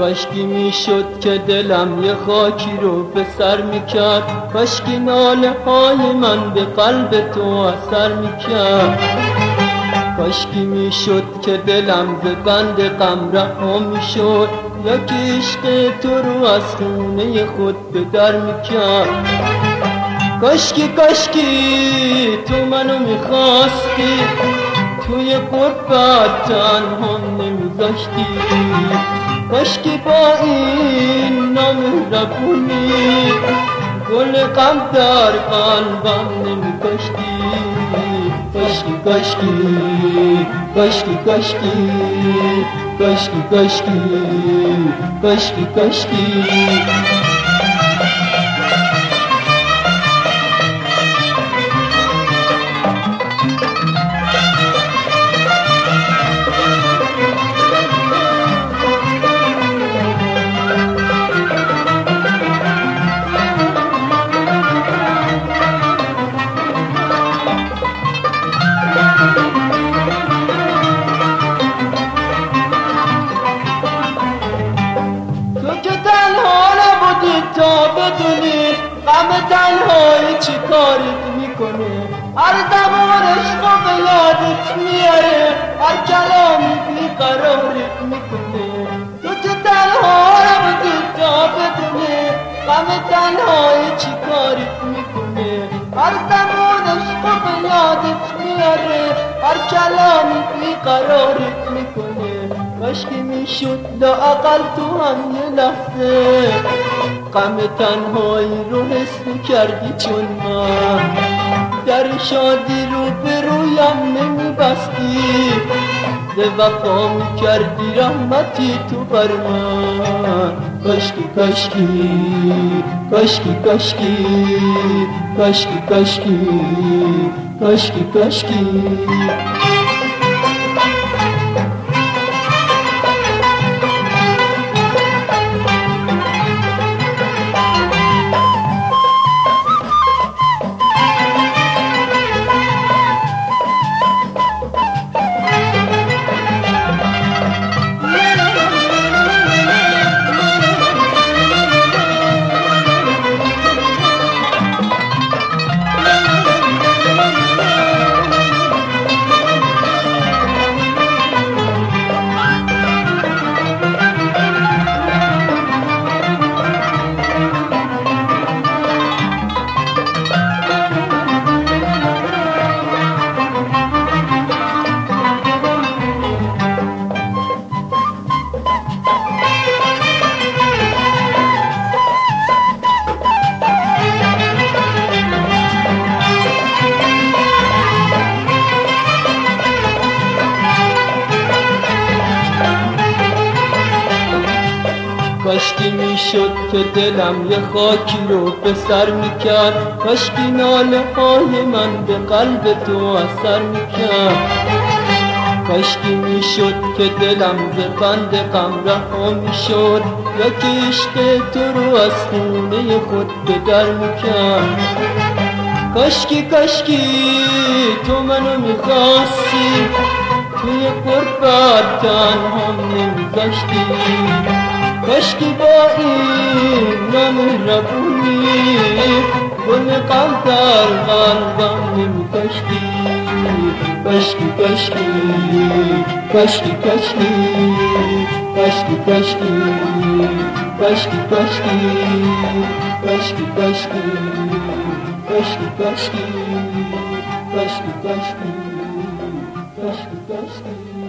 کاشکی می‌شد که دلم یه خاکی رو به سر می‌کرد. کاشکی ناله های من به قلب تو اثر می‌کرد. کاشکی می‌شد که دلم به بند غم رها می‌شد. یا که عشق تو رو از خونه خود به در می‌کرد. کاشکی کاشکی تو منو می‌خواستی. توی قربت تنها نمیذاشتی. کاشکی با این نامهربونی گل غم در قلبم نمیکاشتی کاشکی کاشکی کاشکی کاشکی کاشکی کاشکی کاشکی کاشکی تو چی کارید می‌کنه؟ هر زمانش خوب یادت میاره هر کلامی بیقرارت می‌کنه. تو که تنها رو جا بدونه غم تنهای چی کارید می‌کنه؟ هر زمانش خوب یادت میاره هر کلامی بیقرارت می‌کنه. کاش که می‌شد لاقل تو هم یه لحظه. غم تنهایی رو حس می‌کردی چون من. در شادی رو به رویم نمیبستی. به وفا می‌کردی رحمتی تو بر من. کاشکی کاشکی کاشکی کاشکی کاشکی کاشکی کاشکی کاشکی. کاشکی می‌شد که دلم یه خاکی رو به سر می‌کرد. کاشکی ناله های من به قلب تو اثر می‌کرد. کاشکی می‌شد که دلم ز بند غم رها می‌شد. عشق تو رو از خونه خود به در می‌کرد. کاشکی کاشکی تو منو می‌خواستی. توی قربت تنها نمیذاشتی. کاشکی با این نامهربونی گل غم در قلبم نمیکاشتی کاشکی کاشکی کاشکی کاشکی کاشکی کاشکی کاشکی کاشکی کاشکی کاشکی کاشکی کاشکی کاشکی کاشکی کاشکی کاشکی کاشکی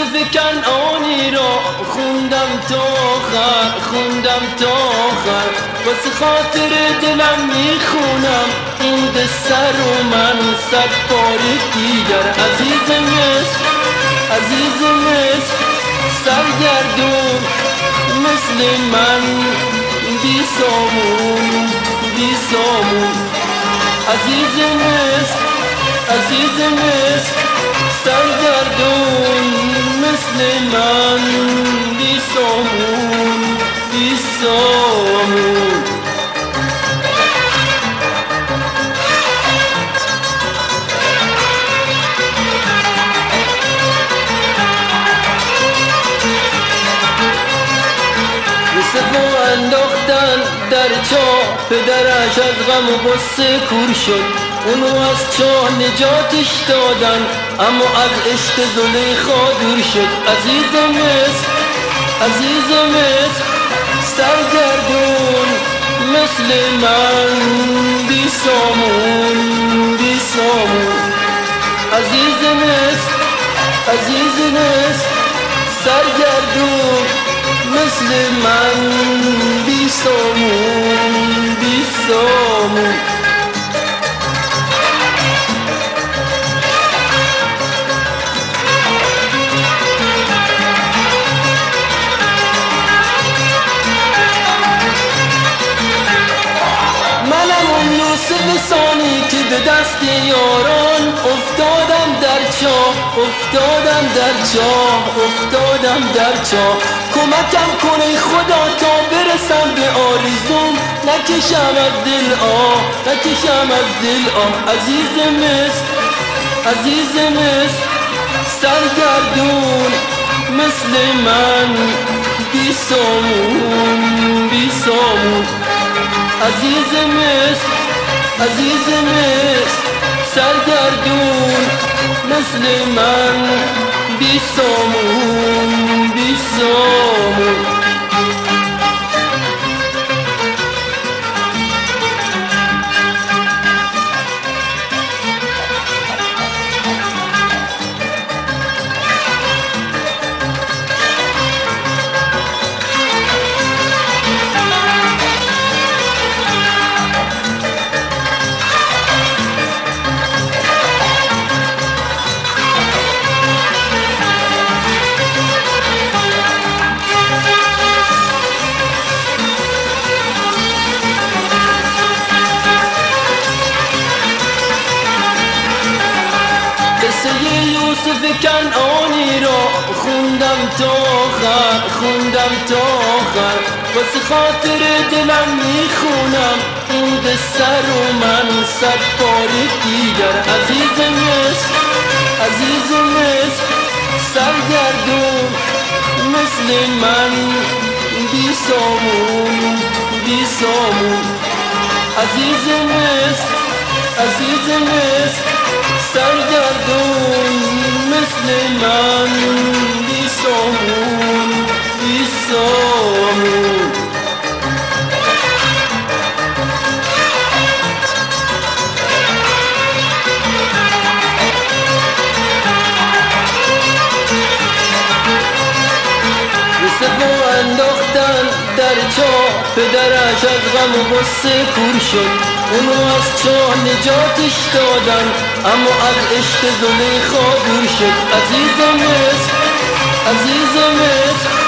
یوسف کنعانی را خوندم تا آخر خوندم تا آخر. واسه خاطر دلم می‌خونم این قصه رو من صد بار دیگر. عزیز مصر عزیز مصر سرگردون مثل من. بی سامون بی سامون. عزیز مصر عزیز مصر. سبو انداختن در چا پدرش از غم و غصه کور شد. اونو از چاه نجاتش دادن. اما از عشق زلیخا دور شد. عزیز مصر عزیز مصر سرگردون مثل من. بی سامون بی سامون. عزیز مصر عزیز مصر سرگردون مثل من بی سامون بی سامون لسانی که به دست یاران افتادم در چاه افتادم در چاه افتادم در چاه. کمکم کنه خدا تا برسم به آرزوم. نکشم از دل آه نکشم از دل آه. عزیز مصر عزیز مصر سرگردون مثل من. بی سامون بی سامون. عزیز مصر عزیز مصر. سرگردون مثل من بی سامون بی سامون. تا آخر خوندم تا آخر واسه خاطر دلم می‌خونم. این قصه رو من صد بار دیگر. عزیز مصر عزیز مصر سرگردون. مثل من بی سامون بی سامون. عزیز مصر عزیز مصر سرگردون. مثل من بی سامون سبو انداختن در چاه پدرش از غم و غصه کور شد. اونو از چاه نجاتش دادن اما از عشق زلیخا دور شد. عزیز مصر عزیز مصر